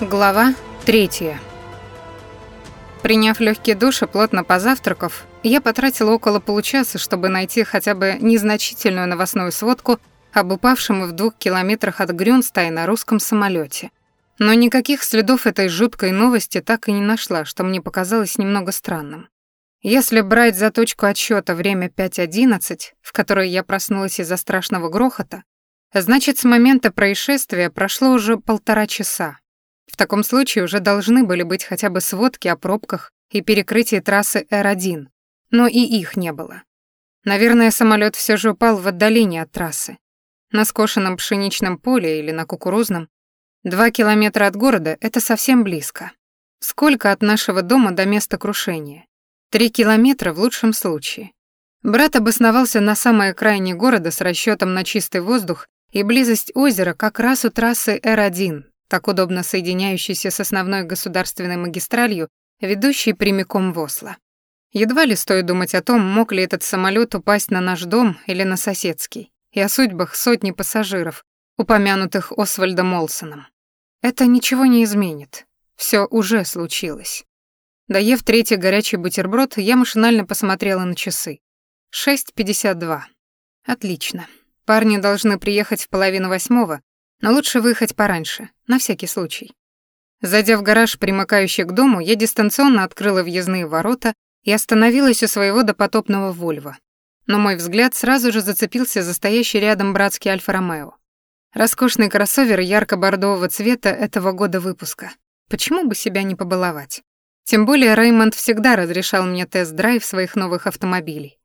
Глава третья. Приняв легкий душ и плотно позавтракав, я потратила около получаса, чтобы найти хотя бы незначительную новостную сводку об упавшем в двух километрах от Грюнстайна на русском самолете. Но никаких следов этой жуткой новости так и не нашла, что мне показалось немного странным. Если брать за точку отсчета время 5.11, в которой я проснулась из-за страшного грохота, значит, с момента происшествия прошло уже полтора часа. В таком случае уже должны были быть хотя бы сводки о пробках и перекрытии трассы Р-1, но и их не было. Наверное, самолет все же упал в отдалении от трассы. На скошенном пшеничном поле или на кукурузном. Два километра от города — это совсем близко. Сколько от нашего дома до места крушения? Три километра в лучшем случае. Брат обосновался на самой окраине города с расчетом на чистый воздух и близость озера как раз у трассы Р-1, так удобно соединяющийся с основной государственной магистралью, ведущей прямиком в Осло. Едва ли стоит думать о том, мог ли этот самолет упасть на наш дом или на соседский, и о судьбах сотни пассажиров, упомянутых Освальдом Олсоном. Это ничего не изменит. Все уже случилось. Доев третий горячий бутерброд, я машинально посмотрела на часы. 6.52. Отлично. Парни должны приехать в половину восьмого, но лучше выехать пораньше, на всякий случай. Зайдя в гараж, примыкающий к дому, я дистанционно открыла въездные ворота и остановилась у своего допотопного Вольво. Но мой взгляд сразу же зацепился за стоящий рядом братский Альфа-Ромео. Роскошный кроссовер ярко-бордового цвета этого года выпуска. Почему бы себя не побаловать? Тем более Реймонд всегда разрешал мне тест-драйв своих новых автомобилей.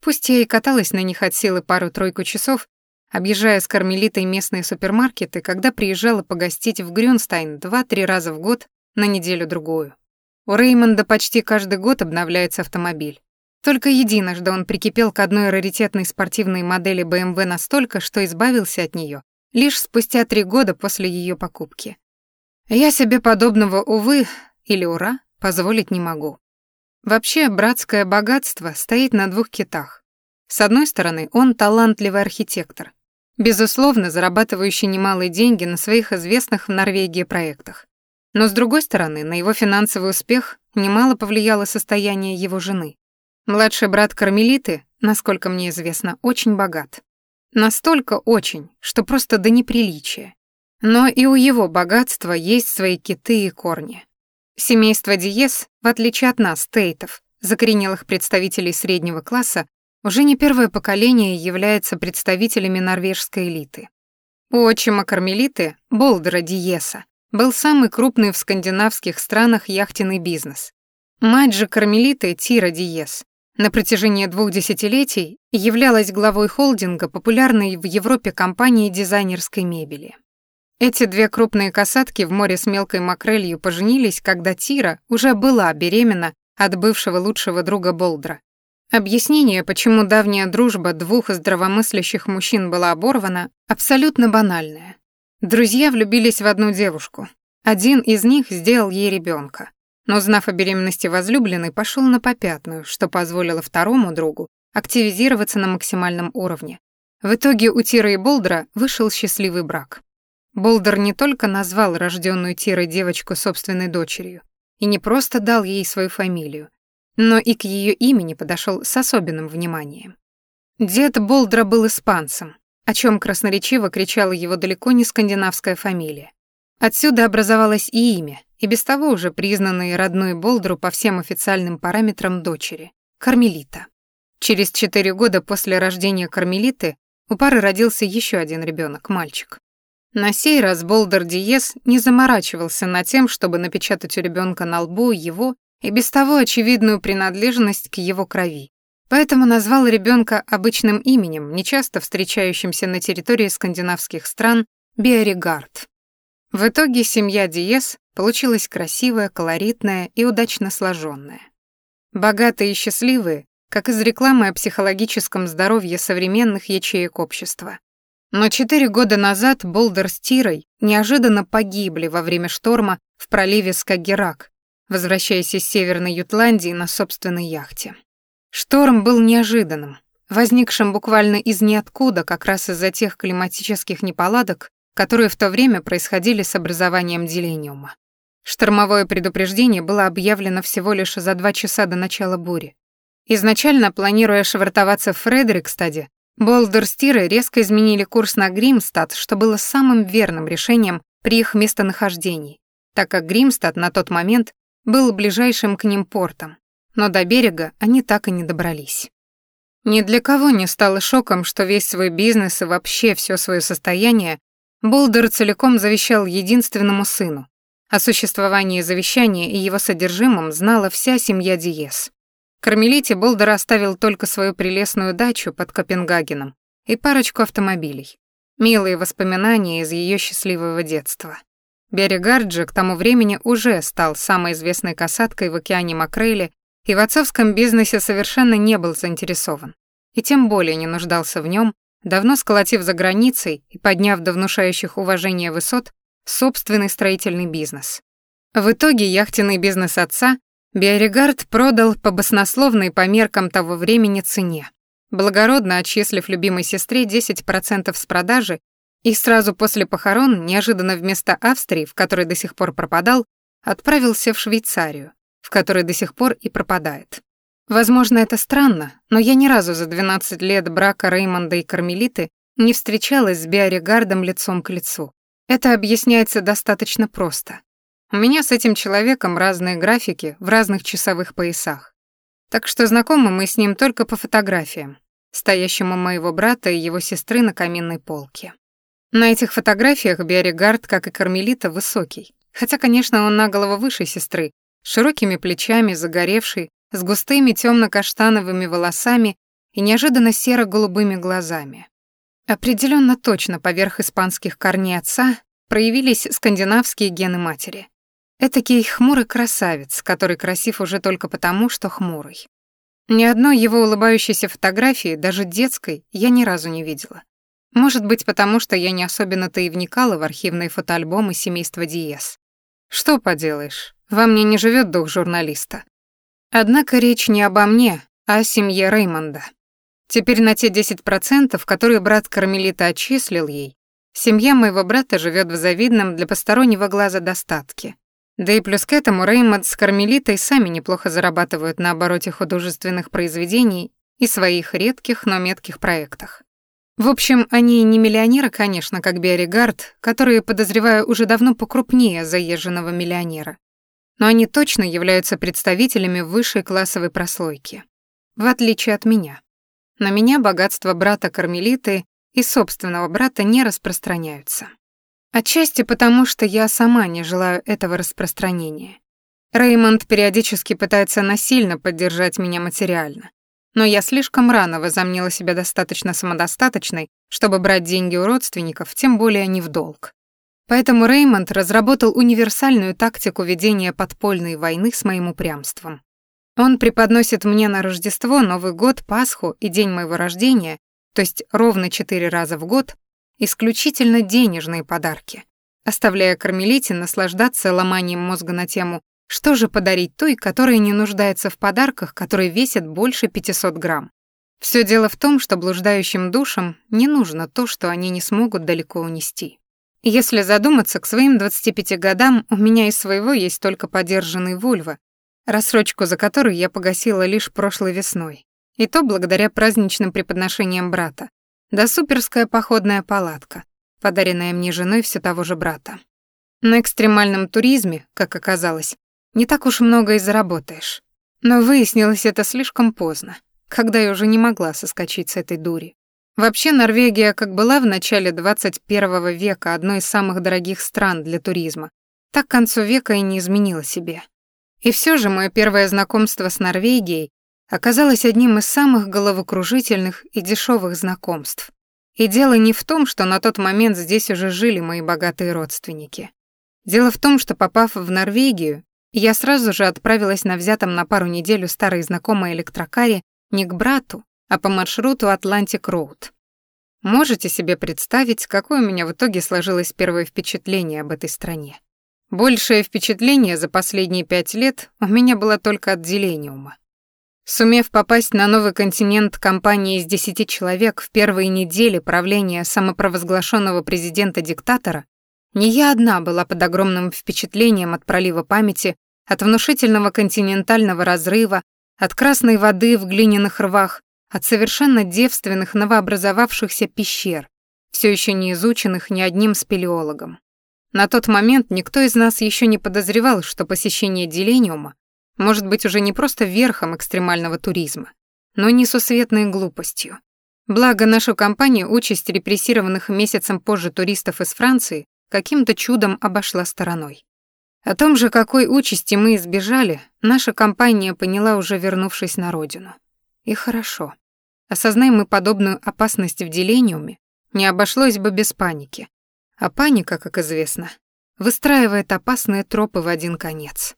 Пусть я и каталась на них от силы пару-тройку часов, объезжая с кармелитой местные супермаркеты, когда приезжала погостить в Грюнстайн два-три раза в год на неделю-другую. У Реймонда почти каждый год обновляется автомобиль. Только единожды он прикипел к одной раритетной спортивной модели BMW настолько, что избавился от нее лишь спустя три года после ее покупки. Я себе подобного, увы, или ура, позволить не могу. Вообще, братское богатство стоит на двух китах. С одной стороны, он талантливый архитектор, безусловно, зарабатывающий немалые деньги на своих известных в Норвегии проектах. Но с другой стороны, на его финансовый успех немало повлияло состояние его жены. Младший брат Кармелиты, насколько мне известно, очень богат. Настолько очень, что просто до неприличия. Но и у его богатства есть свои киты и корни. Семейство Диес, в отличие от нас, Тейтов, закоренелых представителей среднего класса, уже не первое поколение является представителями норвежской элиты. У отчима Кармелиты, Болдера Диеса, был самый крупный в скандинавских странах яхтенный бизнес. Мать же Кармелиты, Тира Диес, на протяжении двух десятилетий являлась главой холдинга, популярной в Европе компании дизайнерской мебели. Эти две крупные касатки в море с мелкой макрелью поженились, когда Тира уже была беременна от бывшего лучшего друга Болдра, Объяснение, почему давняя дружба двух здравомыслящих мужчин была оборвана, абсолютно банальное. Друзья влюбились в одну девушку. Один из них сделал ей ребенка, но, знав о беременности возлюбленной, пошел на попятную, что позволило второму другу активизироваться на максимальном уровне. В итоге у Тиры и Болдера вышел счастливый брак. Болдер не только назвал рожденную Тирой девочку собственной дочерью и не просто дал ей свою фамилию, но и к ее имени подошел с особенным вниманием. Дед Болдра был испанцем, о чем красноречиво кричала его далеко не скандинавская фамилия. Отсюда образовалось и имя, и без того уже признанное родной Болдру по всем официальным параметрам дочери — Кармелита. Через четыре года после рождения Кармелиты у пары родился еще один ребенок, мальчик. На сей раз Болдер Диес не заморачивался над тем, чтобы напечатать у ребенка на лбу его и без того очевидную принадлежность к его крови. Поэтому назвал ребенка обычным именем, нечасто встречающимся на территории скандинавских стран, Биоригард. В итоге семья Диес получилась красивая, колоритная и удачно сложенная. Богатые и счастливые, как из рекламы о психологическом здоровье современных ячеек общества. Но четыре года назад Болдер с Тирой неожиданно погибли во время шторма в проливе Скагерак, возвращаясь из Северной Ютландии на собственной яхте. Шторм был неожиданным, возникшим буквально из ниоткуда как раз из-за тех климатических неполадок, которые в то время происходили с образованием делениума. Штормовое предупреждение было объявлено всего лишь за два часа до начала бури. Изначально, планируя швартоваться в Фредерикстаде, Болдерстиры резко изменили курс на Гримстад, что было самым верным решением при их местонахождении, так как Гримстад на тот момент был ближайшим к ним портом, но до берега они так и не добрались. Ни для кого не стало шоком, что весь свой бизнес и вообще все свое состояние Болдер целиком завещал единственному сыну, о существовании завещания и его содержимом знала вся семья Диес. Кармелите Болдер оставил только свою прелестную дачу под Копенгагеном и парочку автомобилей. Милые воспоминания из ее счастливого детства. Берегарджи к тому времени уже стал самой известной касаткой в океане Макрейли и в отцовском бизнесе совершенно не был заинтересован. И тем более не нуждался в нем, давно сколотив за границей и подняв до внушающих уважения высот собственный строительный бизнес. В итоге яхтенный бизнес отца Биоригард продал по баснословной по меркам того времени цене, благородно отчислив любимой сестре 10% с продажи и сразу после похорон, неожиданно вместо Австрии, в которой до сих пор пропадал, отправился в Швейцарию, в которой до сих пор и пропадает. Возможно, это странно, но я ни разу за 12 лет брака Реймонда и Кармелиты не встречалась с Биоригардом лицом к лицу. Это объясняется достаточно просто. У меня с этим человеком разные графики в разных часовых поясах. Так что знакомы мы с ним только по фотографиям, стоящим у моего брата и его сестры на каминной полке. На этих фотографиях Биоригард, как и Кармелита, высокий. Хотя, конечно, он на голову выше сестры, широкими плечами, загоревший, с густыми темно-каштановыми волосами и неожиданно серо-голубыми глазами. Определенно точно поверх испанских корней отца проявились скандинавские гены матери. Этакий хмурый красавец, который красив уже только потому, что хмурый. Ни одной его улыбающейся фотографии, даже детской, я ни разу не видела. Может быть, потому что я не особенно-то и вникала в архивные фотоальбомы семейства Диес. Что поделаешь, во мне не живет дух журналиста. Однако речь не обо мне, а о семье Реймонда. Теперь на те 10%, которые брат Кармелита отчислил ей, семья моего брата живет в завидном для постороннего глаза достатке. Да и плюс к этому Реймонд с Кармелитой сами неплохо зарабатывают на обороте художественных произведений и своих редких, но метких проектах. В общем, они не миллионеры, конечно, как Биоригард, которые, подозреваю, уже давно покрупнее заезженного миллионера. Но они точно являются представителями высшей классовой прослойки. В отличие от меня. На меня богатство брата Кармелиты и собственного брата не распространяются. Отчасти потому, что я сама не желаю этого распространения. Реймонд периодически пытается насильно поддержать меня материально. Но я слишком рано возомнила себя достаточно самодостаточной, чтобы брать деньги у родственников, тем более не в долг. Поэтому Реймонд разработал универсальную тактику ведения подпольной войны с моим упрямством. Он преподносит мне на Рождество, Новый год, Пасху и день моего рождения, то есть ровно четыре раза в год, исключительно денежные подарки, оставляя Кармелите наслаждаться ломанием мозга на тему «Что же подарить той, которая не нуждается в подарках, которые весят больше 500 грамм?» Все дело в том, что блуждающим душам не нужно то, что они не смогут далеко унести. Если задуматься, к своим 25 годам у меня из своего есть только подержанный вульва, рассрочку за которую я погасила лишь прошлой весной, и то благодаря праздничным преподношениям брата, да суперская походная палатка, подаренная мне женой все того же брата. На экстремальном туризме, как оказалось, не так уж много и заработаешь. Но выяснилось это слишком поздно, когда я уже не могла соскочить с этой дури. Вообще Норвегия, как была в начале 21 века одной из самых дорогих стран для туризма, так к концу века и не изменила себе. И все же мое первое знакомство с Норвегией оказалось одним из самых головокружительных и дешевых знакомств. И дело не в том, что на тот момент здесь уже жили мои богатые родственники. Дело в том, что попав в Норвегию, я сразу же отправилась на взятом на пару неделю старой знакомой электрокаре не к брату, а по маршруту Атлантик Роуд. Можете себе представить, какое у меня в итоге сложилось первое впечатление об этой стране? Большее впечатление за последние пять лет у меня было только от Делениума. Сумев попасть на новый континент компании из десяти человек в первые недели правления самопровозглашенного президента-диктатора, не я одна была под огромным впечатлением от пролива памяти, от внушительного континентального разрыва, от красной воды в глиняных рвах, от совершенно девственных новообразовавшихся пещер, все еще не изученных ни одним спелеологом. На тот момент никто из нас еще не подозревал, что посещение Делениума может быть уже не просто верхом экстремального туризма, но несусветной глупостью. Благо, нашу компанию участь репрессированных месяцем позже туристов из Франции каким-то чудом обошла стороной. О том же, какой участи мы избежали, наша компания поняла уже вернувшись на родину. И хорошо. Осознаем мы подобную опасность в делениуме, не обошлось бы без паники. А паника, как известно, выстраивает опасные тропы в один конец.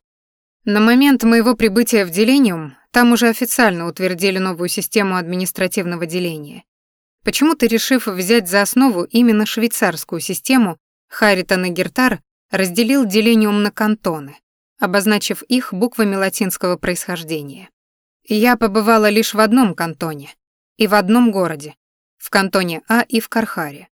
На момент моего прибытия в Делениум там уже официально утвердили новую систему административного деления. Почему-то решив взять за основу именно швейцарскую систему, Харитон и Гертар разделил Делениум на кантоны, обозначив их буквами латинского происхождения. Я побывала лишь в одном кантоне и в одном городе, в кантоне А и в Кархаре.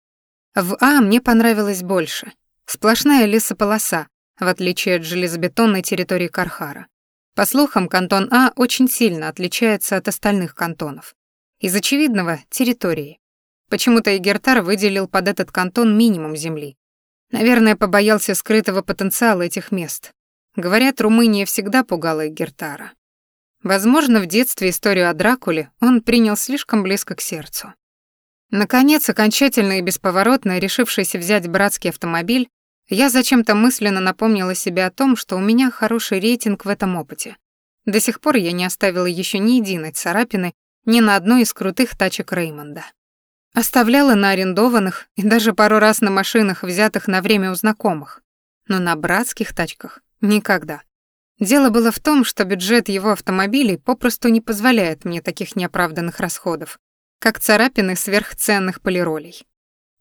В А мне понравилось больше. Сплошная лесополоса, в отличие от железобетонной территории Кархара. По слухам, кантон А очень сильно отличается от остальных кантонов. Из очевидного — территории. Почему-то Игертар выделил под этот кантон минимум земли. Наверное, побоялся скрытого потенциала этих мест. Говорят, Румыния всегда пугала Игертара. Возможно, в детстве историю о Дракуле он принял слишком близко к сердцу. Наконец, окончательно и бесповоротно решившийся взять братский автомобиль, я зачем-то мысленно напомнила себе о том, что у меня хороший рейтинг в этом опыте. До сих пор я не оставила еще ни единой царапины ни на одной из крутых тачек Реймонда. Оставляла на арендованных и даже пару раз на машинах, взятых на время у знакомых. Но на братских тачках никогда. Дело было в том, что бюджет его автомобилей попросту не позволяет мне таких неоправданных расходов, как царапины сверхценных полиролей.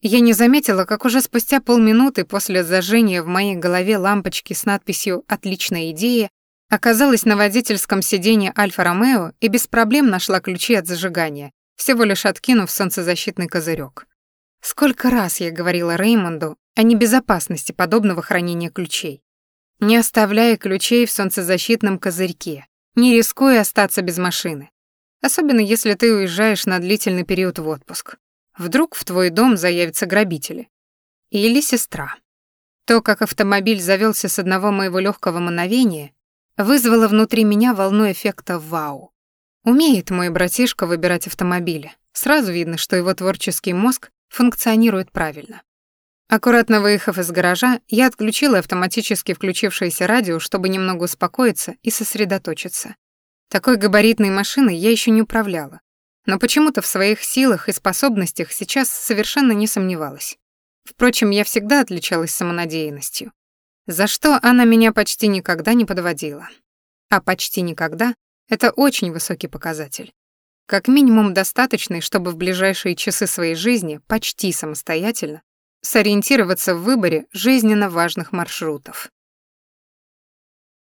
Я не заметила, как уже спустя полминуты после зажжения в моей голове лампочки с надписью «Отличная идея» оказалась на водительском сиденье Альфа-Ромео и без проблем нашла ключи от зажигания, всего лишь откинув солнцезащитный козырек. Сколько раз я говорила Реймонду о небезопасности подобного хранения ключей. Не оставляя ключей в солнцезащитном козырьке, не рискуя остаться без машины. Особенно если ты уезжаешь на длительный период в отпуск. Вдруг в твой дом заявятся грабители. Или сестра. То, как автомобиль завелся с одного моего легкого мановения, вызвало внутри меня волну эффекта «вау». Умеет мой братишка выбирать автомобили. Сразу видно, что его творческий мозг функционирует правильно. Аккуратно выехав из гаража, я отключила автоматически включившееся радио, чтобы немного успокоиться и сосредоточиться. Такой габаритной машиной я еще не управляла, но почему-то в своих силах и способностях сейчас совершенно не сомневалась. Впрочем, я всегда отличалась самонадеянностью, за что она меня почти никогда не подводила. А почти никогда — это очень высокий показатель. Как минимум достаточный, чтобы в ближайшие часы своей жизни почти самостоятельно сориентироваться в выборе жизненно важных маршрутов.